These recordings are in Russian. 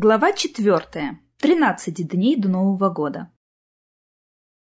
Глава четвертая. Тринадцать дней до Нового года.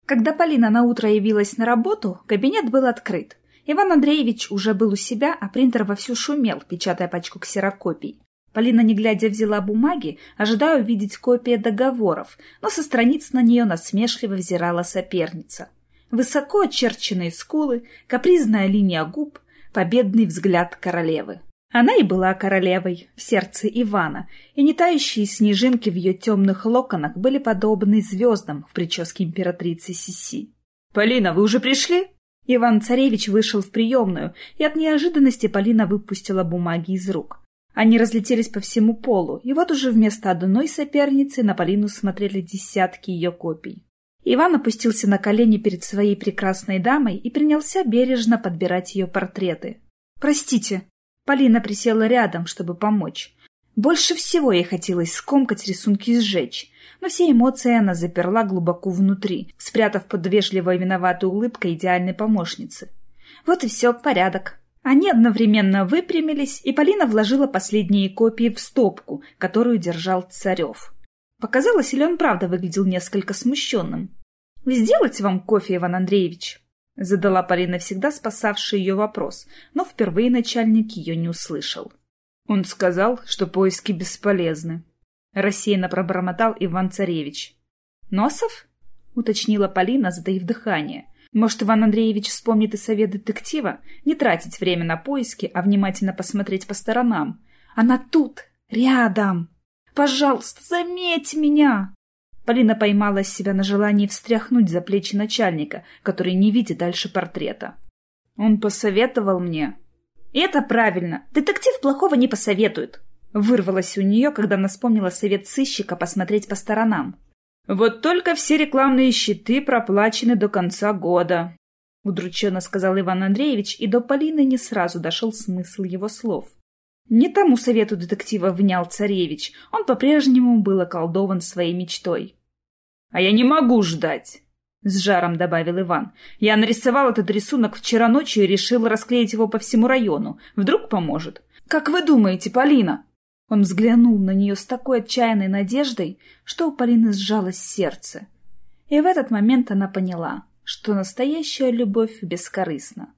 Когда Полина наутро явилась на работу, кабинет был открыт. Иван Андреевич уже был у себя, а принтер вовсю шумел, печатая пачку ксерокопий. Полина, не глядя, взяла бумаги, ожидая увидеть копии договоров, но со страниц на нее насмешливо взирала соперница. Высоко очерченные скулы, капризная линия губ, победный взгляд королевы. Она и была королевой в сердце Ивана, и не тающие снежинки в ее темных локонах были подобны звездам в прическе императрицы Сиси. «Полина, вы уже пришли?» Иван-царевич вышел в приемную, и от неожиданности Полина выпустила бумаги из рук. Они разлетелись по всему полу, и вот уже вместо одной соперницы на Полину смотрели десятки ее копий. Иван опустился на колени перед своей прекрасной дамой и принялся бережно подбирать ее портреты. «Простите», Полина присела рядом, чтобы помочь. Больше всего ей хотелось скомкать рисунки и сжечь, но все эмоции она заперла глубоко внутри, спрятав под вежливой виноватой улыбкой идеальной помощницы. Вот и все, порядок. Они одновременно выпрямились, и Полина вложила последние копии в стопку, которую держал Царев. Показалось, или он правда выглядел несколько смущенным. «Сделать вам кофе, Иван Андреевич?» — задала Полина всегда спасавший ее вопрос, но впервые начальник ее не услышал. Он сказал, что поиски бесполезны. Рассеянно пробормотал Иван-Царевич. «Носов?» — уточнила Полина, затаив дыхание. «Может, Иван Андреевич вспомнит и совет детектива? Не тратить время на поиски, а внимательно посмотреть по сторонам. Она тут, рядом! Пожалуйста, заметь меня!» Полина поймала себя на желании встряхнуть за плечи начальника, который не видит дальше портрета. Он посоветовал мне. Это правильно. Детектив плохого не посоветует. Вырвалась у нее, когда она вспомнила совет сыщика посмотреть по сторонам. Вот только все рекламные щиты проплачены до конца года. Удрученно сказал Иван Андреевич, и до Полины не сразу дошел смысл его слов. Не тому совету детектива внял царевич, он по-прежнему был околдован своей мечтой. «А я не могу ждать!» — с жаром добавил Иван. «Я нарисовал этот рисунок вчера ночью и решил расклеить его по всему району. Вдруг поможет?» «Как вы думаете, Полина?» Он взглянул на нее с такой отчаянной надеждой, что у Полины сжалось сердце. И в этот момент она поняла, что настоящая любовь бескорыстна.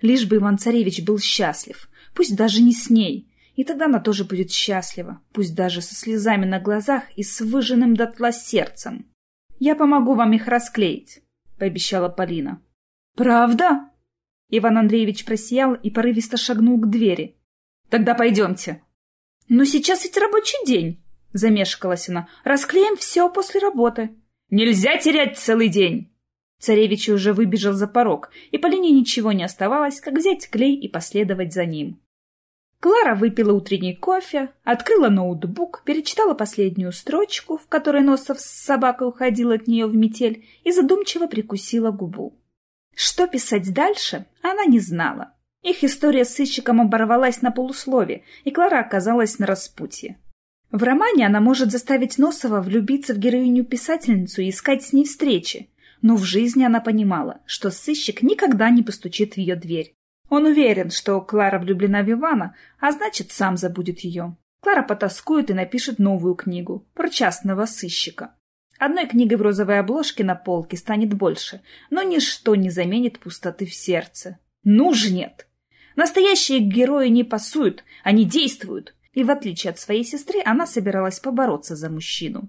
Лишь бы Иван-Царевич был счастлив, пусть даже не с ней, и тогда она тоже будет счастлива, пусть даже со слезами на глазах и с выжженным дотла сердцем. «Я помогу вам их расклеить», — пообещала Полина. «Правда?» Иван Андреевич просиял и порывисто шагнул к двери. «Тогда пойдемте». «Но сейчас ведь рабочий день», — замешкалась она. «Расклеим все после работы». «Нельзя терять целый день!» Царевич уже выбежал за порог, и Полине ничего не оставалось, как взять клей и последовать за ним. Клара выпила утренний кофе, открыла ноутбук, перечитала последнюю строчку, в которой Носов с собакой уходил от нее в метель, и задумчиво прикусила губу. Что писать дальше, она не знала. Их история с сыщиком оборвалась на полуслове, и Клара оказалась на распутье. В романе она может заставить Носова влюбиться в героиню-писательницу и искать с ней встречи, но в жизни она понимала, что сыщик никогда не постучит в ее дверь. Он уверен, что Клара влюблена в Ивана, а значит, сам забудет ее. Клара потаскует и напишет новую книгу про частного сыщика. Одной книгой в розовой обложке на полке станет больше, но ничто не заменит пустоты в сердце. Ну же нет! Настоящие герои не пасуют, они действуют. И в отличие от своей сестры, она собиралась побороться за мужчину.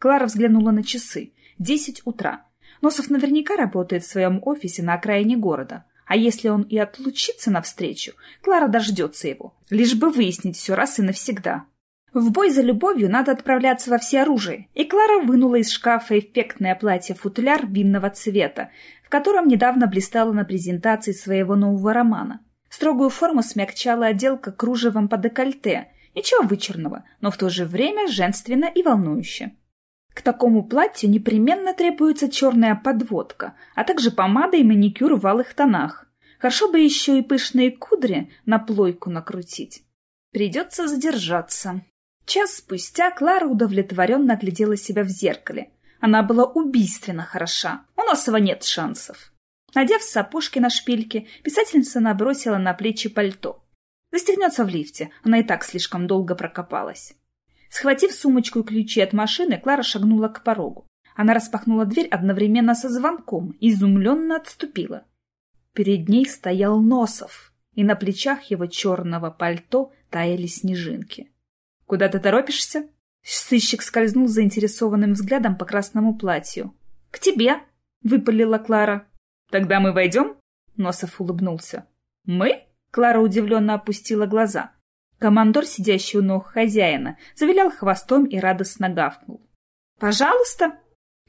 Клара взглянула на часы. Десять утра. Носов наверняка работает в своем офисе на окраине города. А если он и отлучится навстречу, Клара дождется его, лишь бы выяснить все раз и навсегда. В бой за любовью надо отправляться во всеоружие, и Клара вынула из шкафа эффектное платье-футляр винного цвета, в котором недавно блистала на презентации своего нового романа. Строгую форму смягчала отделка кружевом по декольте, ничего вычурного, но в то же время женственно и волнующе. К такому платью непременно требуется черная подводка, а также помада и маникюр в алых тонах. Хорошо бы еще и пышные кудри на плойку накрутить. Придется задержаться. Час спустя Клара удовлетворенно оглядела себя в зеркале. Она была убийственно хороша. У Носова нет шансов. Надев сапожки на шпильке, писательница набросила на плечи пальто. Застегнется в лифте, она и так слишком долго прокопалась. Схватив сумочку и ключи от машины, Клара шагнула к порогу. Она распахнула дверь одновременно со звонком и изумленно отступила. Перед ней стоял Носов, и на плечах его черного пальто таяли снежинки. «Куда ты торопишься?» Сыщик скользнул заинтересованным взглядом по красному платью. «К тебе!» — выпалила Клара. «Тогда мы войдем?» — Носов улыбнулся. «Мы?» — Клара удивленно опустила глаза. Командор, сидящий у ног хозяина, завилял хвостом и радостно гавкнул. «Пожалуйста!»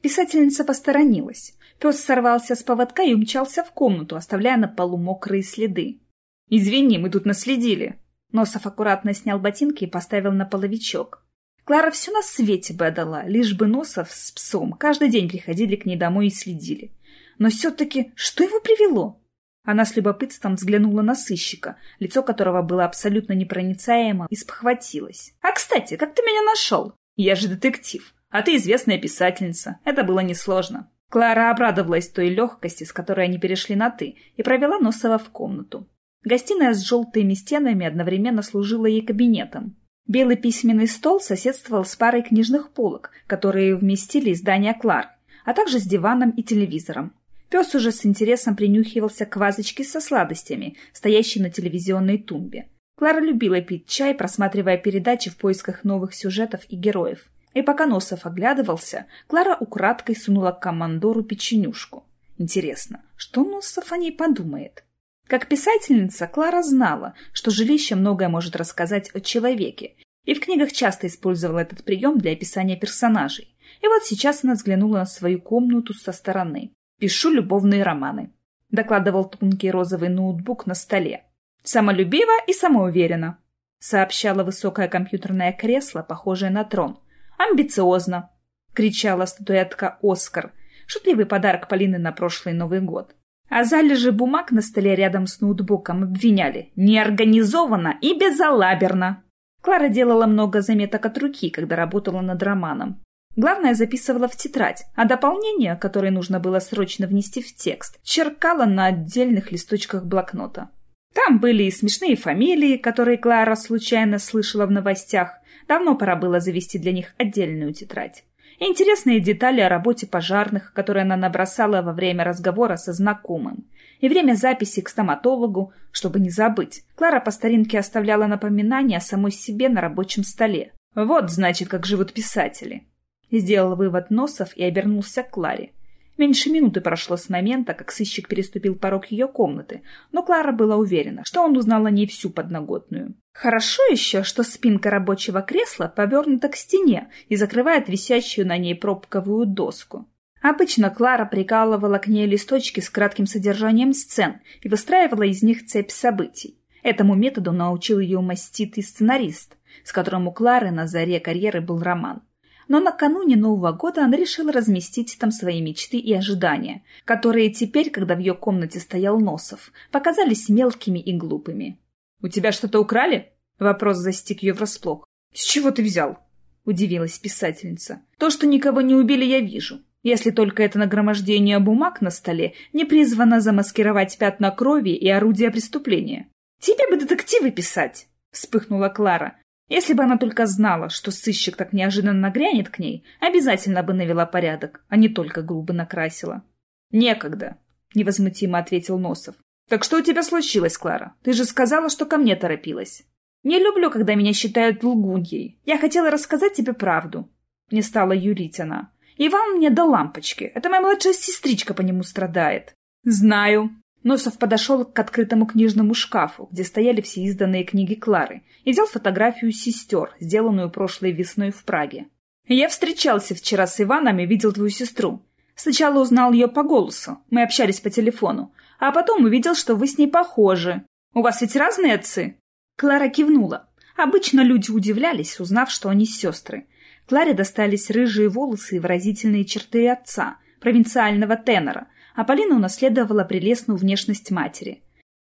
Писательница посторонилась. Пес сорвался с поводка и умчался в комнату, оставляя на полу мокрые следы. «Извини, мы тут наследили!» Носов аккуратно снял ботинки и поставил на половичок. Клара все на свете бы отдала, лишь бы Носов с псом каждый день приходили к ней домой и следили. Но все-таки что его привело? Она с любопытством взглянула на сыщика, лицо которого было абсолютно непроницаемо, и спохватилась. «А, кстати, как ты меня нашел? Я же детектив, а ты известная писательница. Это было несложно». Клара обрадовалась той легкости, с которой они перешли на «ты», и провела Носова в комнату. Гостиная с желтыми стенами одновременно служила ей кабинетом. Белый письменный стол соседствовал с парой книжных полок, которые вместили издания Клар, а также с диваном и телевизором. Пес уже с интересом принюхивался к вазочке со сладостями, стоящей на телевизионной тумбе. Клара любила пить чай, просматривая передачи в поисках новых сюжетов и героев. И пока Носов оглядывался, Клара украдкой сунула к командору печенюшку. Интересно, что Носов о ней подумает? Как писательница, Клара знала, что жилище многое может рассказать о человеке, и в книгах часто использовала этот прием для описания персонажей. И вот сейчас она взглянула на свою комнату со стороны. «Пишу любовные романы», — докладывал тонкий розовый ноутбук на столе. «Самолюбиво и самоуверенно», — сообщало высокое компьютерное кресло, похожее на трон. «Амбициозно», — кричала статуэтка «Оскар», шутливый подарок Полины на прошлый Новый год. А залежи бумаг на столе рядом с ноутбуком обвиняли неорганизованно и безалаберно. Клара делала много заметок от руки, когда работала над романом. Главное записывала в тетрадь, а дополнение, которое нужно было срочно внести в текст, черкала на отдельных листочках блокнота. Там были и смешные фамилии, которые Клара случайно слышала в новостях. Давно пора было завести для них отдельную тетрадь интересные детали о работе пожарных, которые она набросала во время разговора со знакомым, и время записи к стоматологу, чтобы не забыть. Клара по старинке оставляла напоминания о самой себе на рабочем столе. Вот, значит, как живут писатели. Сделал вывод Носов и обернулся к Кларе. Меньше минуты прошло с момента, как сыщик переступил порог ее комнаты, но Клара была уверена, что он узнал о ней всю подноготную. Хорошо еще, что спинка рабочего кресла повернута к стене и закрывает висящую на ней пробковую доску. Обычно Клара прикалывала к ней листочки с кратким содержанием сцен и выстраивала из них цепь событий. Этому методу научил ее маститый сценарист, с которым у Клары на заре карьеры был роман но накануне Нового года она решила разместить там свои мечты и ожидания, которые теперь, когда в ее комнате стоял Носов, показались мелкими и глупыми. «У тебя что-то украли?» Вопрос застиг ее врасплох. «С чего ты взял?» — удивилась писательница. «То, что никого не убили, я вижу. Если только это нагромождение бумаг на столе не призвано замаскировать пятна крови и орудия преступления. Тебе бы детективы писать!» — вспыхнула Клара. Если бы она только знала, что сыщик так неожиданно нагрянет к ней, обязательно бы навела порядок, а не только губы накрасила. «Некогда», — невозмутимо ответил Носов. «Так что у тебя случилось, Клара? Ты же сказала, что ко мне торопилась». «Не люблю, когда меня считают лгуньей. Я хотела рассказать тебе правду». Не стала юрить она. «Иван мне до лампочки. Это моя младшая сестричка по нему страдает». «Знаю», Носов подошел к открытому книжному шкафу, где стояли все изданные книги Клары, и взял фотографию сестер, сделанную прошлой весной в Праге. «Я встречался вчера с Иваном и видел твою сестру. Сначала узнал ее по голосу, мы общались по телефону, а потом увидел, что вы с ней похожи. У вас ведь разные отцы?» Клара кивнула. Обычно люди удивлялись, узнав, что они сестры. Кларе достались рыжие волосы и выразительные черты отца, провинциального тенора, а Полина унаследовала прелестную внешность матери.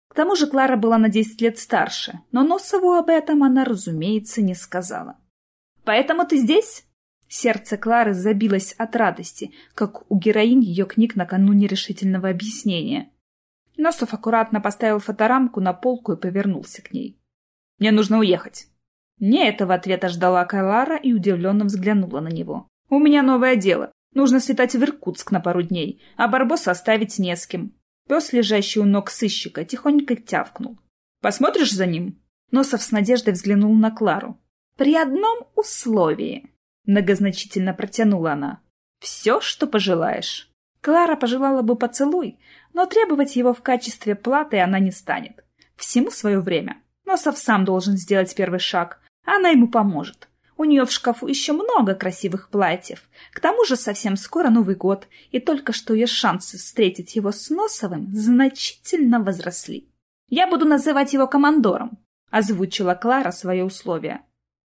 К тому же Клара была на десять лет старше, но Носову об этом она, разумеется, не сказала. «Поэтому ты здесь?» Сердце Клары забилось от радости, как у героинь ее книг накануне решительного объяснения. Носов аккуратно поставил фоторамку на полку и повернулся к ней. «Мне нужно уехать». Не этого ответа ждала Калара и удивленно взглянула на него. «У меня новое дело. Нужно слетать в Иркутск на пару дней, а Барбоса оставить не с кем». Пес, лежащий у ног сыщика, тихонько тявкнул. «Посмотришь за ним?» Носов с надеждой взглянул на Клару. «При одном условии», — многозначительно протянула она. «Все, что пожелаешь». Клара пожелала бы поцелуй, но требовать его в качестве платы она не станет. Всему свое время. Носов сам должен сделать первый шаг, она ему поможет. У нее в шкафу еще много красивых платьев. К тому же совсем скоро Новый год, и только что ее шансы встретить его с Носовым значительно возросли. «Я буду называть его командором», — озвучила Клара свое условие.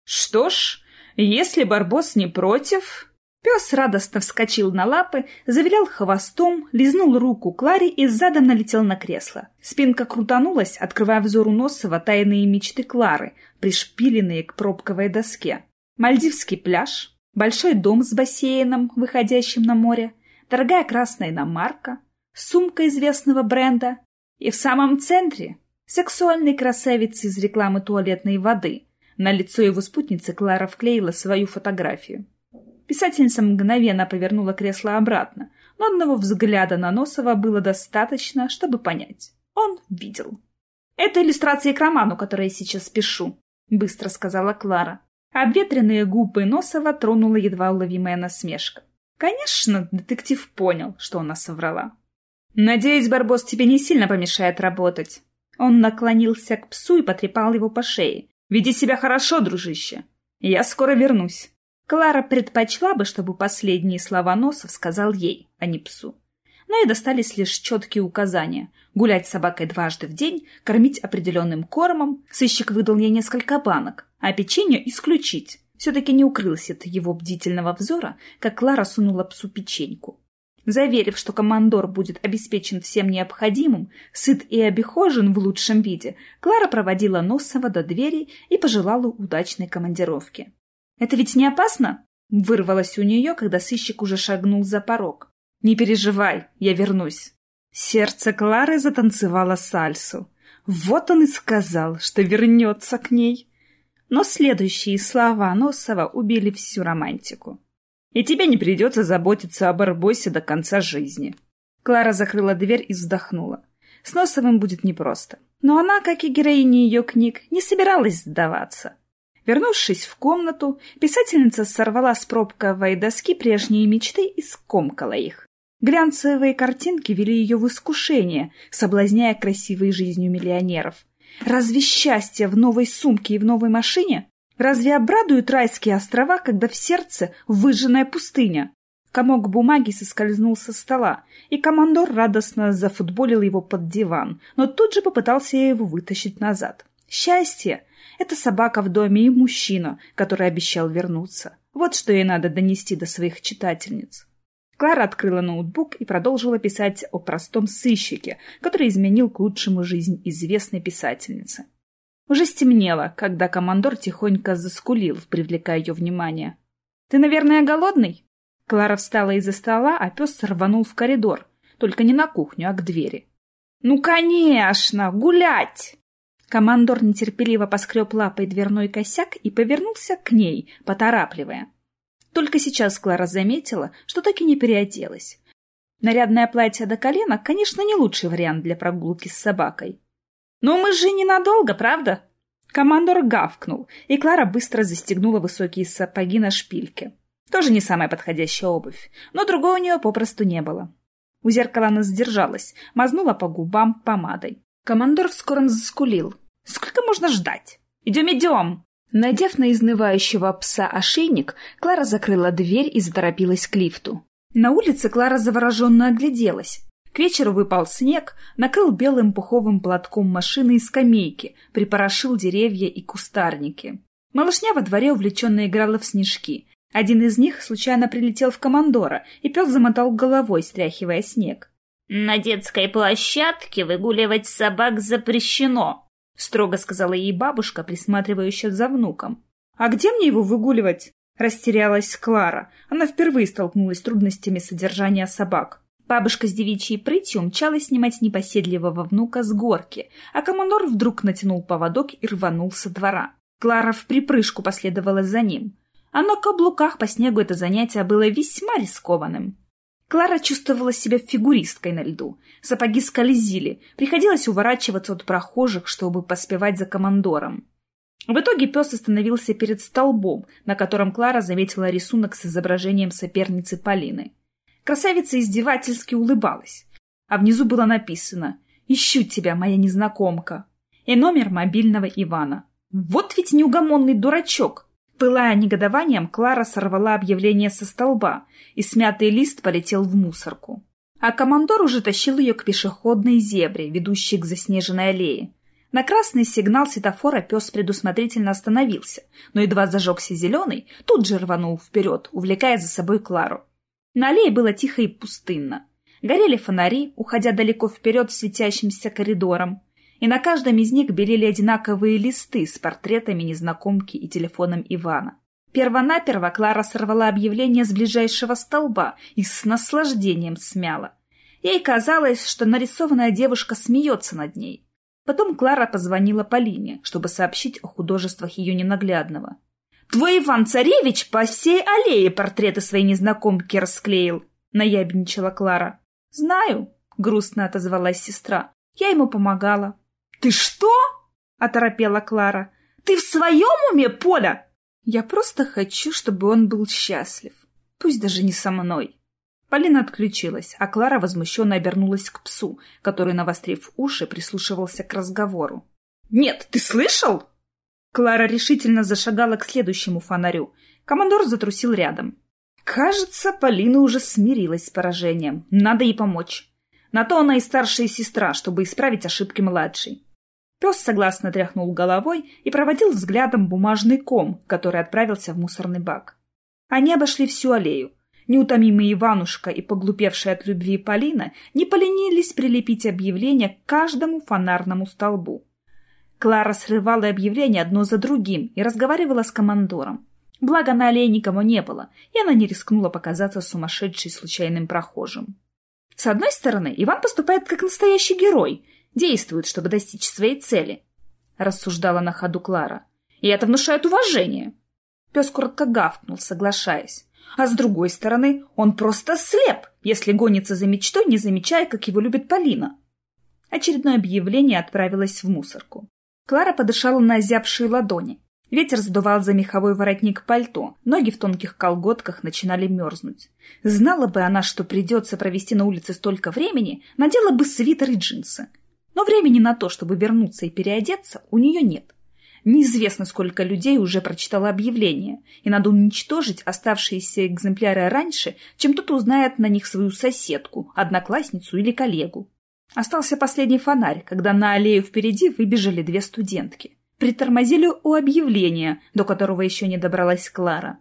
«Что ж, если Барбос не против...» Пес радостно вскочил на лапы, завилял хвостом, лизнул руку Кларе и задом налетел на кресло. Спинка крутанулась, открывая взору Носова тайные мечты Клары, пришпиленные к пробковой доске. Мальдивский пляж, большой дом с бассейном, выходящим на море, дорогая красная иномарка, сумка известного бренда и в самом центре сексуальный красавец из рекламы туалетной воды. На лицо его спутницы Клара вклеила свою фотографию. Писательница мгновенно повернула кресло обратно, но одного взгляда на Носова было достаточно, чтобы понять. Он видел. «Это иллюстрации к роману, который я сейчас пишу», — быстро сказала Клара. Обветренные губы Носова тронула едва уловимая насмешка. Конечно, детектив понял, что она соврала. «Надеюсь, Барбос тебе не сильно помешает работать». Он наклонился к псу и потрепал его по шее. «Веди себя хорошо, дружище. Я скоро вернусь». Клара предпочла бы, чтобы последние слова Носов сказал ей, а не псу. Но ей достались лишь четкие указания. Гулять с собакой дважды в день, кормить определенным кормом. Сыщик выдал ей несколько банок, а печенье исключить. Все-таки не укрылся от его бдительного взора, как Клара сунула псу печеньку. Заверив, что командор будет обеспечен всем необходимым, сыт и обихожен в лучшем виде, Клара проводила Носова до двери и пожелала удачной командировки. «Это ведь не опасно?» — вырвалось у нее, когда сыщик уже шагнул за порог. «Не переживай, я вернусь». Сердце Клары затанцевало сальсу. Вот он и сказал, что вернется к ней. Но следующие слова Носова убили всю романтику. «И тебе не придется заботиться об Арбосе до конца жизни». Клара закрыла дверь и вздохнула. С Носовым будет непросто. Но она, как и героиня ее книг, не собиралась сдаваться. Вернувшись в комнату, писательница сорвала с пробковой доски прежние мечты и скомкала их. Глянцевые картинки вели ее в искушение, соблазняя красивой жизнью миллионеров. Разве счастье в новой сумке и в новой машине? Разве обрадуют райские острова, когда в сердце выжженная пустыня? Комок бумаги соскользнул со стола, и командор радостно зафутболил его под диван, но тут же попытался его вытащить назад. Счастье это собака в доме и мужчина, который обещал вернуться. Вот что ей надо донести до своих читательниц. Клара открыла ноутбук и продолжила писать о простом сыщике, который изменил к лучшему жизнь известной писательницы. Уже стемнело, когда командор тихонько заскулил, привлекая ее внимание. «Ты, наверное, голодный?» Клара встала из-за стола, а пес рванул в коридор, только не на кухню, а к двери. «Ну, конечно! Гулять!» Командор нетерпеливо поскреб лапой дверной косяк и повернулся к ней, поторапливая. Только сейчас Клара заметила, что так и не переоделась. Нарядное платье до колена, конечно, не лучший вариант для прогулки с собакой. «Но мы же ненадолго, правда?» Командор гавкнул, и Клара быстро застегнула высокие сапоги на шпильке. Тоже не самая подходящая обувь, но другой у нее попросту не было. У зеркала она сдержалась, мазнула по губам помадой. Командор в скором заскулил, Сколько можно ждать? Идем, идем!» Надев на изнывающего пса ошейник, Клара закрыла дверь и заторопилась к лифту. На улице Клара завороженно огляделась. К вечеру выпал снег, накрыл белым пуховым платком машины и скамейки, припорошил деревья и кустарники. Малышня во дворе увлеченно играла в снежки. Один из них случайно прилетел в командора, и пес замотал головой, стряхивая снег. «На детской площадке выгуливать собак запрещено», — строго сказала ей бабушка, присматривающая за внуком. «А где мне его выгуливать?» — растерялась Клара. Она впервые столкнулась с трудностями содержания собак. Бабушка с девичьей прытью мчалась снимать непоседливого внука с горки, а командор вдруг натянул поводок и рванул со двора. Клара в припрыжку последовала за ним. А на каблуках по снегу это занятие было весьма рискованным. Клара чувствовала себя фигуристкой на льду. Сапоги скользили, приходилось уворачиваться от прохожих, чтобы поспевать за командором. В итоге пес остановился перед столбом, на котором Клара заметила рисунок с изображением соперницы Полины. Красавица издевательски улыбалась, а внизу было написано «Ищу тебя, моя незнакомка» и номер мобильного Ивана. Вот ведь неугомонный дурачок! Пылая негодованием, Клара сорвала объявление со столба, и смятый лист полетел в мусорку. А командор уже тащил ее к пешеходной зебре, ведущей к заснеженной аллее. На красный сигнал светофора пес предусмотрительно остановился, но едва зажегся зеленый, тут же рванул вперед, увлекая за собой Клару. На аллее было тихо и пустынно. Горели фонари, уходя далеко вперед светящимся коридором и на каждом из них белели одинаковые листы с портретами незнакомки и телефоном Ивана. Первонаперво Клара сорвала объявление с ближайшего столба и с наслаждением смяла. Ей казалось, что нарисованная девушка смеется над ней. Потом Клара позвонила Полине, чтобы сообщить о художествах ее ненаглядного. «Твой Иван-Царевич по всей аллее портреты своей незнакомки расклеил», — наябничала Клара. «Знаю», — грустно отозвалась сестра. «Я ему помогала. «Ты что?» — оторопела Клара. «Ты в своем уме, Поля?» «Я просто хочу, чтобы он был счастлив. Пусть даже не со мной». Полина отключилась, а Клара возмущенно обернулась к псу, который, навострив уши, прислушивался к разговору. «Нет, ты слышал?» Клара решительно зашагала к следующему фонарю. Командор затрусил рядом. Кажется, Полина уже смирилась с поражением. Надо ей помочь. На то она и старшая сестра, чтобы исправить ошибки младшей. Пес согласно тряхнул головой и проводил взглядом бумажный ком, который отправился в мусорный бак. Они обошли всю аллею. Неутомимый Иванушка и поглупевшая от любви Полина не поленились прилепить объявление к каждому фонарному столбу. Клара срывала объявления одно за другим и разговаривала с командором. Благо на аллее никого не было, и она не рискнула показаться сумасшедшей случайным прохожим. С одной стороны, Иван поступает как настоящий герой действует, чтобы достичь своей цели, — рассуждала на ходу Клара. И это внушает уважение. Пес коротко гавкнул, соглашаясь. А с другой стороны, он просто слеп, если гонится за мечтой, не замечая, как его любит Полина. Очередное объявление отправилось в мусорку. Клара подышала на озябшие ладони. Ветер задувал за меховой воротник пальто, ноги в тонких колготках начинали мерзнуть. Знала бы она, что придется провести на улице столько времени, надела бы свитер и джинсы. Но времени на то, чтобы вернуться и переодеться, у нее нет. Неизвестно, сколько людей уже прочитало объявление, и надо уничтожить оставшиеся экземпляры раньше, чем кто-то узнает на них свою соседку, одноклассницу или коллегу. Остался последний фонарь, когда на аллею впереди выбежали две студентки. Притормозили у объявления, до которого еще не добралась Клара.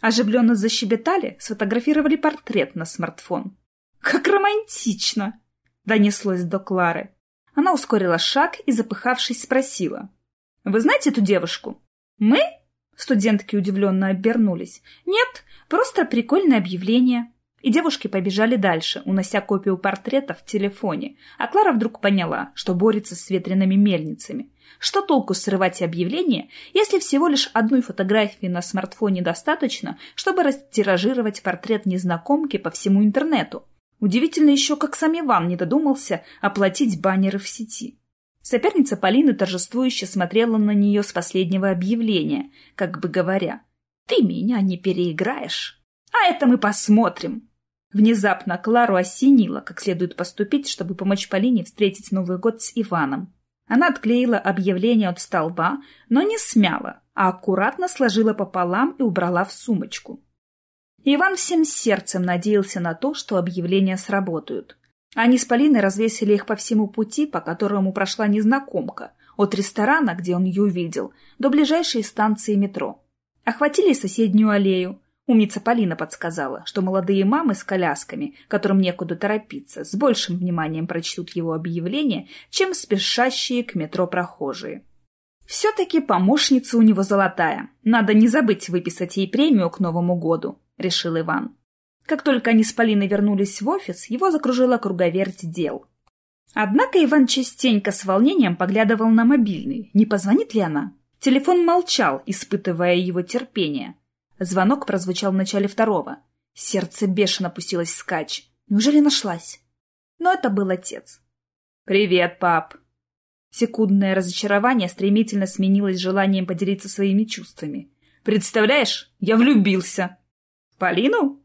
Оживленно защебетали, сфотографировали портрет на смартфон. «Как романтично!» — донеслось до Клары. Она ускорила шаг и, запыхавшись, спросила. «Вы знаете эту девушку?» «Мы?» Студентки удивленно обернулись. «Нет, просто прикольное объявление». И девушки побежали дальше, унося копию портрета в телефоне. А Клара вдруг поняла, что борется с ветреными мельницами. Что толку срывать объявление, если всего лишь одной фотографии на смартфоне достаточно, чтобы растиражировать портрет незнакомки по всему интернету? Удивительно еще, как сам Иван не додумался оплатить баннеры в сети. Соперница Полины торжествующе смотрела на нее с последнего объявления, как бы говоря, «Ты меня не переиграешь, а это мы посмотрим». Внезапно Клару осенило, как следует поступить, чтобы помочь Полине встретить Новый год с Иваном. Она отклеила объявление от столба, но не смяла, а аккуратно сложила пополам и убрала в сумочку. Иван всем сердцем надеялся на то, что объявления сработают. Они с Полиной развесили их по всему пути, по которому прошла незнакомка, от ресторана, где он ее увидел, до ближайшей станции метро. Охватили соседнюю аллею. Умница Полина подсказала, что молодые мамы с колясками, которым некуда торопиться, с большим вниманием прочтут его объявление, чем спешащие к метро прохожие. Все-таки помощница у него золотая. Надо не забыть выписать ей премию к Новому году. — решил Иван. Как только они с Полиной вернулись в офис, его закружила круговерть дел. Однако Иван частенько с волнением поглядывал на мобильный, не позвонит ли она. Телефон молчал, испытывая его терпение. Звонок прозвучал в начале второго. Сердце бешено пустилось скач. Неужели нашлась? Но это был отец. «Привет, пап!» Секундное разочарование стремительно сменилось желанием поделиться своими чувствами. «Представляешь, я влюбился!» «Полину?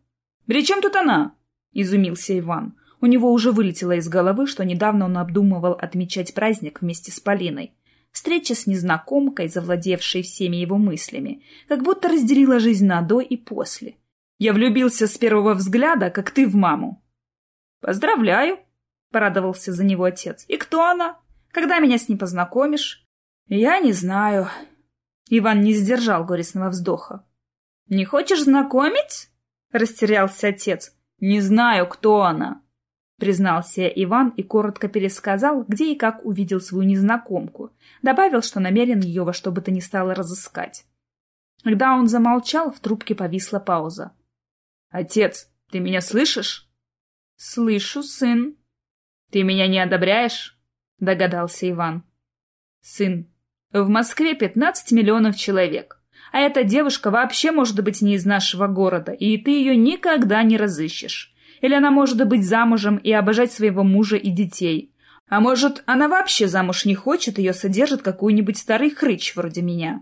При чем тут она?» — изумился Иван. У него уже вылетело из головы, что недавно он обдумывал отмечать праздник вместе с Полиной. Встреча с незнакомкой, завладевшей всеми его мыслями, как будто разделила жизнь на «до» и «после». «Я влюбился с первого взгляда, как ты в маму». «Поздравляю», — порадовался за него отец. «И кто она? Когда меня с ней познакомишь?» «Я не знаю». Иван не сдержал горестного вздоха. «Не хочешь знакомить?» — растерялся отец. «Не знаю, кто она», — признался Иван и коротко пересказал, где и как увидел свою незнакомку. Добавил, что намерен ее во что бы то ни стало разыскать. Когда он замолчал, в трубке повисла пауза. «Отец, ты меня слышишь?» «Слышу, сын». «Ты меня не одобряешь?» — догадался Иван. «Сын, в Москве пятнадцать миллионов человек. А эта девушка вообще может быть не из нашего города, и ты ее никогда не разыщешь. Или она может быть замужем и обожать своего мужа и детей. А может, она вообще замуж не хочет, ее содержит какой-нибудь старый хрыч вроде меня.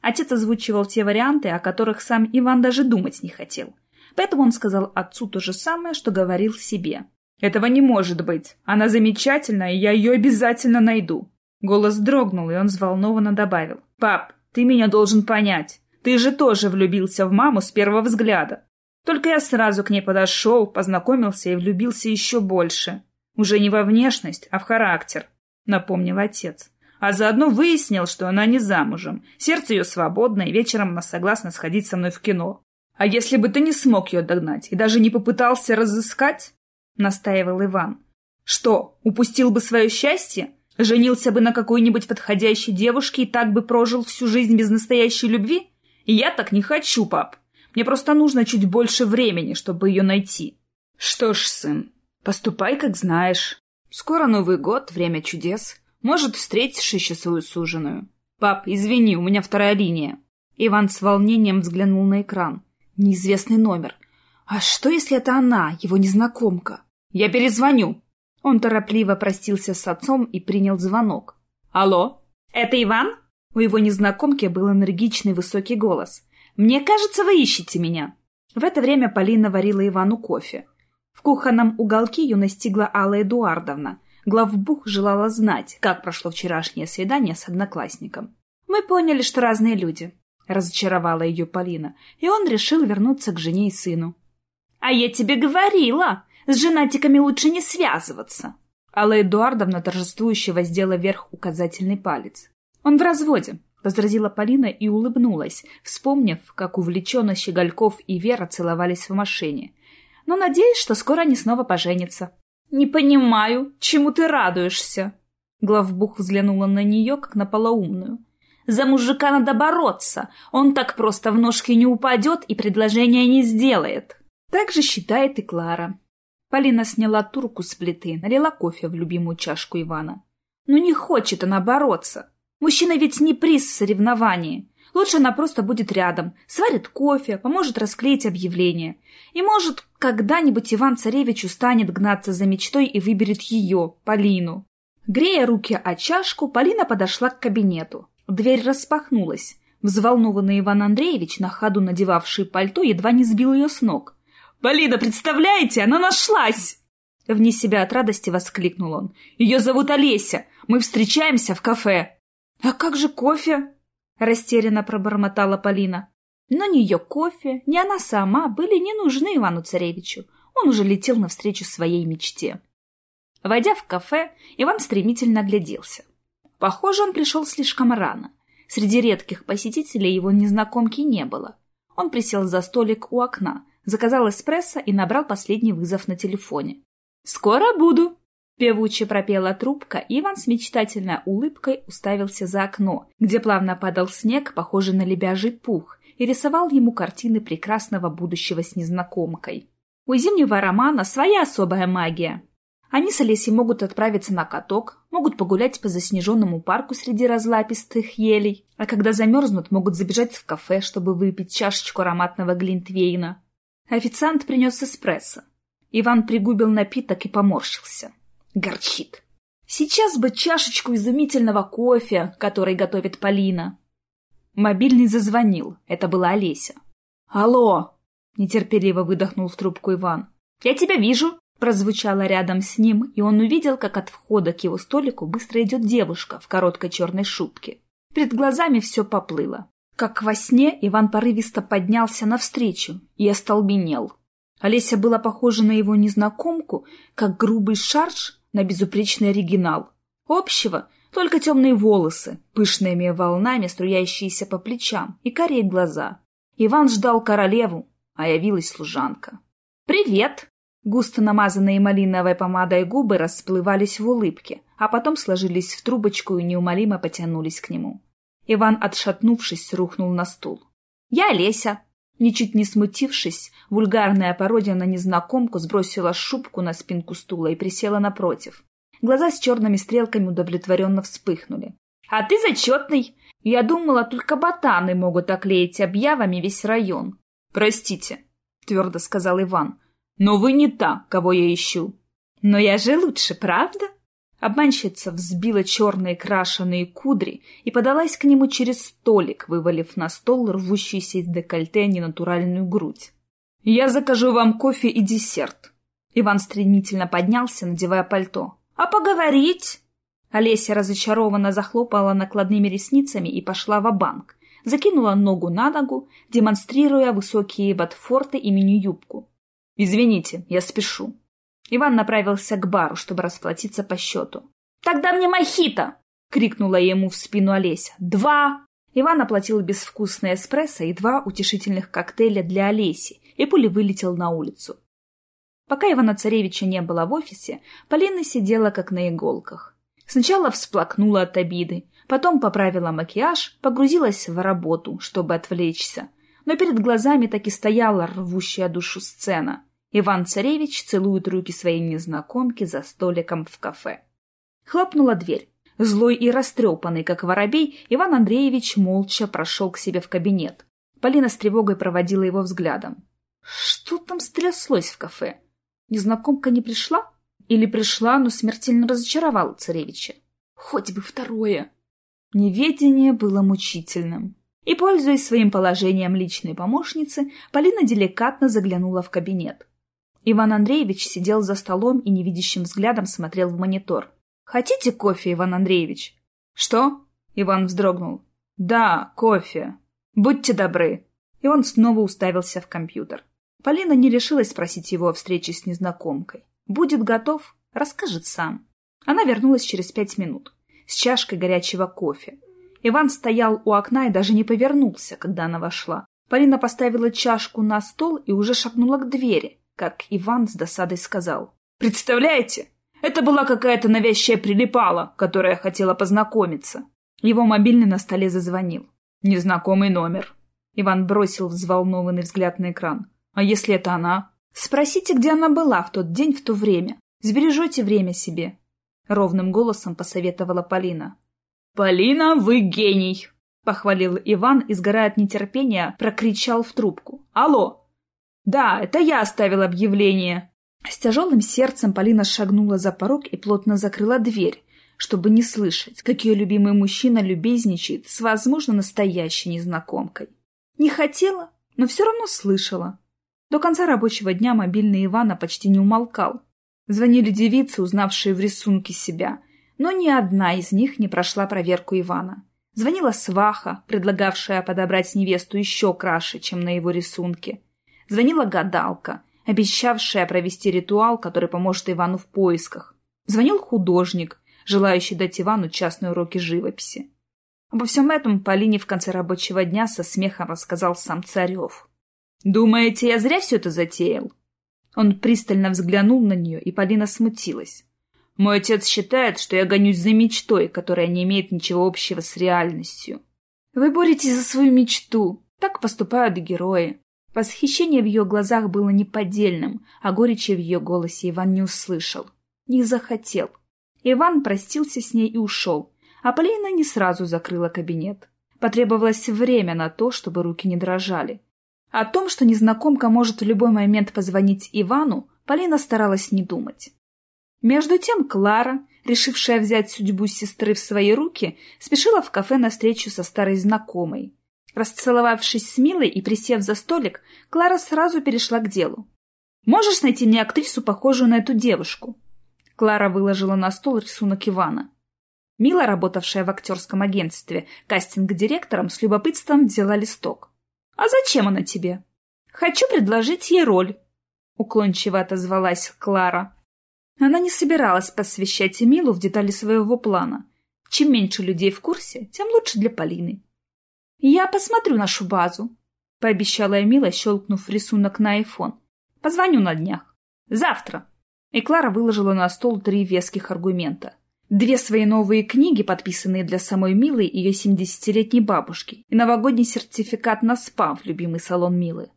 Отец озвучивал те варианты, о которых сам Иван даже думать не хотел. Поэтому он сказал отцу то же самое, что говорил себе. «Этого не может быть. Она замечательная, и я ее обязательно найду». Голос дрогнул, и он взволнованно добавил. «Пап, ты меня должен понять. Ты же тоже влюбился в маму с первого взгляда. Только я сразу к ней подошел, познакомился и влюбился еще больше. Уже не во внешность, а в характер, — напомнил отец. А заодно выяснил, что она не замужем. Сердце ее свободно, и вечером она согласна сходить со мной в кино. А если бы ты не смог ее догнать и даже не попытался разыскать? — настаивал Иван. Что, упустил бы свое счастье? Женился бы на какой-нибудь подходящей девушке и так бы прожил всю жизнь без настоящей любви? Я так не хочу, пап. Мне просто нужно чуть больше времени, чтобы ее найти. Что ж, сын, поступай, как знаешь. Скоро Новый год, время чудес. Может, встретишь еще свою суженую. Пап, извини, у меня вторая линия. Иван с волнением взглянул на экран. Неизвестный номер. А что, если это она, его незнакомка? Я перезвоню, он торопливо простился с отцом и принял звонок. «Алло? Это Иван?» У его незнакомки был энергичный высокий голос. «Мне кажется, вы ищете меня». В это время Полина варила Ивану кофе. В кухонном уголке ее настигла Алла Эдуардовна. Главбух желала знать, как прошло вчерашнее свидание с одноклассником. «Мы поняли, что разные люди», — разочаровала ее Полина, и он решил вернуться к жене и сыну. «А я тебе говорила!» С женатиками лучше не связываться. Алла Эдуардовна торжествующе воздела вверх указательный палец. «Он в разводе», — возразила Полина и улыбнулась, вспомнив, как увлеченно Щегольков и Вера целовались в машине. «Но надеюсь, что скоро они снова поженятся». «Не понимаю, чему ты радуешься?» Главбух взглянула на нее, как на полоумную. «За мужика надо бороться. Он так просто в ножки не упадет и предложение не сделает». Так же считает и Клара. Полина сняла турку с плиты, налила кофе в любимую чашку Ивана. Ну не хочет она бороться. Мужчина ведь не приз в соревновании. Лучше она просто будет рядом, сварит кофе, поможет расклеить объявление. И, может, когда-нибудь Иван-Царевич устанет гнаться за мечтой и выберет ее, Полину. Грея руки о чашку, Полина подошла к кабинету. Дверь распахнулась. Взволнованный Иван Андреевич, на ходу надевавший пальто, едва не сбил ее с ног. «Полина, представляете, она нашлась!» Вне себя от радости воскликнул он. «Ее зовут Олеся. Мы встречаемся в кафе». «А как же кофе?» Растерянно пробормотала Полина. Но ни ее кофе, ни она сама были не нужны Ивану-Царевичу. Он уже летел навстречу своей мечте. Войдя в кафе, Иван стремительно огляделся. Похоже, он пришел слишком рано. Среди редких посетителей его незнакомки не было. Он присел за столик у окна, заказал эспрессо и набрал последний вызов на телефоне. «Скоро буду!» Певуче пропела трубка, Иван с мечтательной улыбкой уставился за окно, где плавно падал снег, похожий на лебяжий пух, и рисовал ему картины прекрасного будущего с незнакомкой. У зимнего романа своя особая магия. Они с Олесей могут отправиться на каток, могут погулять по заснеженному парку среди разлапистых елей, А когда замерзнут, могут забежать в кафе, чтобы выпить чашечку ароматного глинтвейна. Официант принес эспрессо. Иван пригубил напиток и поморщился. Горчит. Сейчас бы чашечку изумительного кофе, который готовит Полина. Мобильный зазвонил. Это была Олеся. «Алло!» — нетерпеливо выдохнул в трубку Иван. «Я тебя вижу!» — прозвучало рядом с ним, и он увидел, как от входа к его столику быстро идет девушка в короткой черной шубке. Перед глазами все поплыло. Как во сне Иван порывисто поднялся навстречу и остолбенел. Олеся была похожа на его незнакомку, как грубый шарж на безупречный оригинал. Общего только темные волосы, пышными волнами, струящиеся по плечам, и карие глаза. Иван ждал королеву, а явилась служанка. «Привет!» Густо намазанные малиновой помадой губы расплывались в улыбке, а потом сложились в трубочку и неумолимо потянулись к нему. Иван, отшатнувшись, рухнул на стул. «Я Олеся!» Ничуть не смутившись, вульгарная пародия на незнакомку сбросила шубку на спинку стула и присела напротив. Глаза с черными стрелками удовлетворенно вспыхнули. «А ты зачетный! Я думала, только ботаны могут оклеить объявами весь район». «Простите», — твердо сказал Иван, — «но вы не та, кого я ищу». «Но я же лучше, правда?» Обманщица взбила черные крашеные кудри и подалась к нему через столик, вывалив на стол рвущийся из декольте ненатуральную грудь. «Я закажу вам кофе и десерт». Иван стремительно поднялся, надевая пальто. «А поговорить?» Олеся разочарованно захлопала накладными ресницами и пошла в банк закинула ногу на ногу, демонстрируя высокие ботфорты и мини-юбку. «Извините, я спешу». Иван направился к бару, чтобы расплатиться по счету. «Тогда мне мохито!» — крикнула ему в спину Олеся. «Два!» Иван оплатил безвкусное эспрессо и два утешительных коктейля для Олеси, и пули вылетел на улицу. Пока Ивана Царевича не было в офисе, Полина сидела как на иголках. Сначала всплакнула от обиды, потом поправила макияж, погрузилась в работу, чтобы отвлечься. Но перед глазами так и стояла рвущая душу сцена. Иван-царевич целует руки своей незнакомки за столиком в кафе. Хлопнула дверь. Злой и растрепанный, как воробей, Иван Андреевич молча прошел к себе в кабинет. Полина с тревогой проводила его взглядом. Что там стряслось в кафе? Незнакомка не пришла? Или пришла, но смертельно разочаровала царевича? Хоть бы второе. Неведение было мучительным. И, пользуясь своим положением личной помощницы, Полина деликатно заглянула в кабинет. Иван Андреевич сидел за столом и невидящим взглядом смотрел в монитор. «Хотите кофе, Иван Андреевич?» «Что?» — Иван вздрогнул. «Да, кофе. Будьте добры». И он снова уставился в компьютер. Полина не решилась спросить его о встрече с незнакомкой. Будет готов, расскажет сам. Она вернулась через пять минут с чашкой горячего кофе. Иван стоял у окна и даже не повернулся, когда она вошла. Полина поставила чашку на стол и уже шагнула к двери как Иван с досадой сказал. «Представляете? Это была какая-то навязчивая прилипала, которая хотела познакомиться». Его мобильный на столе зазвонил. Незнакомый номер. Иван бросил взволнованный взгляд на экран. «А если это она?» «Спросите, где она была в тот день, в то время. Сбережете время себе», — ровным голосом посоветовала Полина. «Полина, вы гений!» — похвалил Иван и, сгорая от нетерпения, прокричал в трубку. «Алло, «Да, это я оставил объявление». С тяжелым сердцем Полина шагнула за порог и плотно закрыла дверь, чтобы не слышать, как ее любимый мужчина любезничает с, возможно, настоящей незнакомкой. Не хотела, но все равно слышала. До конца рабочего дня мобильный Ивана почти не умолкал. Звонили девицы, узнавшие в рисунке себя, но ни одна из них не прошла проверку Ивана. Звонила сваха, предлагавшая подобрать невесту еще краше, чем на его рисунке. Звонила гадалка, обещавшая провести ритуал, который поможет Ивану в поисках. Звонил художник, желающий дать Ивану частные уроки живописи. Обо всем этом Полине в конце рабочего дня со смехом рассказал сам Царев. «Думаете, я зря все это затеял?» Он пристально взглянул на нее, и Полина смутилась. «Мой отец считает, что я гонюсь за мечтой, которая не имеет ничего общего с реальностью». «Вы боретесь за свою мечту. Так поступают герои. Восхищение в ее глазах было неподдельным, а горечи в ее голосе Иван не услышал. Не захотел. Иван простился с ней и ушел, а Полина не сразу закрыла кабинет. Потребовалось время на то, чтобы руки не дрожали. О том, что незнакомка может в любой момент позвонить Ивану, Полина старалась не думать. Между тем Клара, решившая взять судьбу сестры в свои руки, спешила в кафе на встречу со старой знакомой. Расцеловавшись с Милой и присев за столик, Клара сразу перешла к делу. «Можешь найти мне актрису, похожую на эту девушку?» Клара выложила на стол рисунок Ивана. Мила, работавшая в актерском агентстве, кастинг-директором, с любопытством взяла листок. «А зачем она тебе?» «Хочу предложить ей роль», — уклончиво отозвалась Клара. Она не собиралась посвящать Милу в детали своего плана. Чем меньше людей в курсе, тем лучше для Полины. «Я посмотрю нашу базу», — пообещала Эмила, щелкнув рисунок на айфон. «Позвоню на днях. Завтра». И Клара выложила на стол три веских аргумента. Две свои новые книги, подписанные для самой Милы и ее 70-летней бабушки, и новогодний сертификат на спа в любимый салон Милы.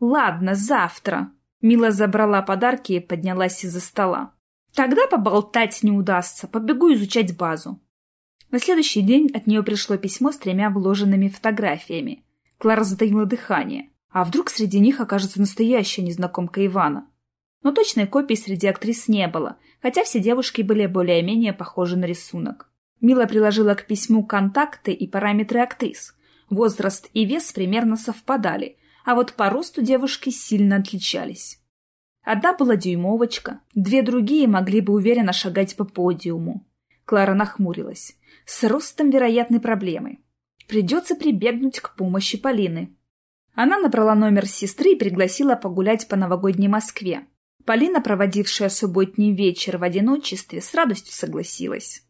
«Ладно, завтра». Мила забрала подарки и поднялась из-за стола. «Тогда поболтать не удастся, побегу изучать базу». На следующий день от нее пришло письмо с тремя вложенными фотографиями. Клара затаила дыхание. А вдруг среди них окажется настоящая незнакомка Ивана? Но точной копии среди актрис не было, хотя все девушки были более-менее похожи на рисунок. Мила приложила к письму контакты и параметры актрис. Возраст и вес примерно совпадали, а вот по росту девушки сильно отличались. Одна была дюймовочка, две другие могли бы уверенно шагать по подиуму. Клара нахмурилась. С ростом вероятны проблемы. Придется прибегнуть к помощи Полины. Она набрала номер сестры и пригласила погулять по новогодней Москве. Полина, проводившая субботний вечер в одиночестве, с радостью согласилась.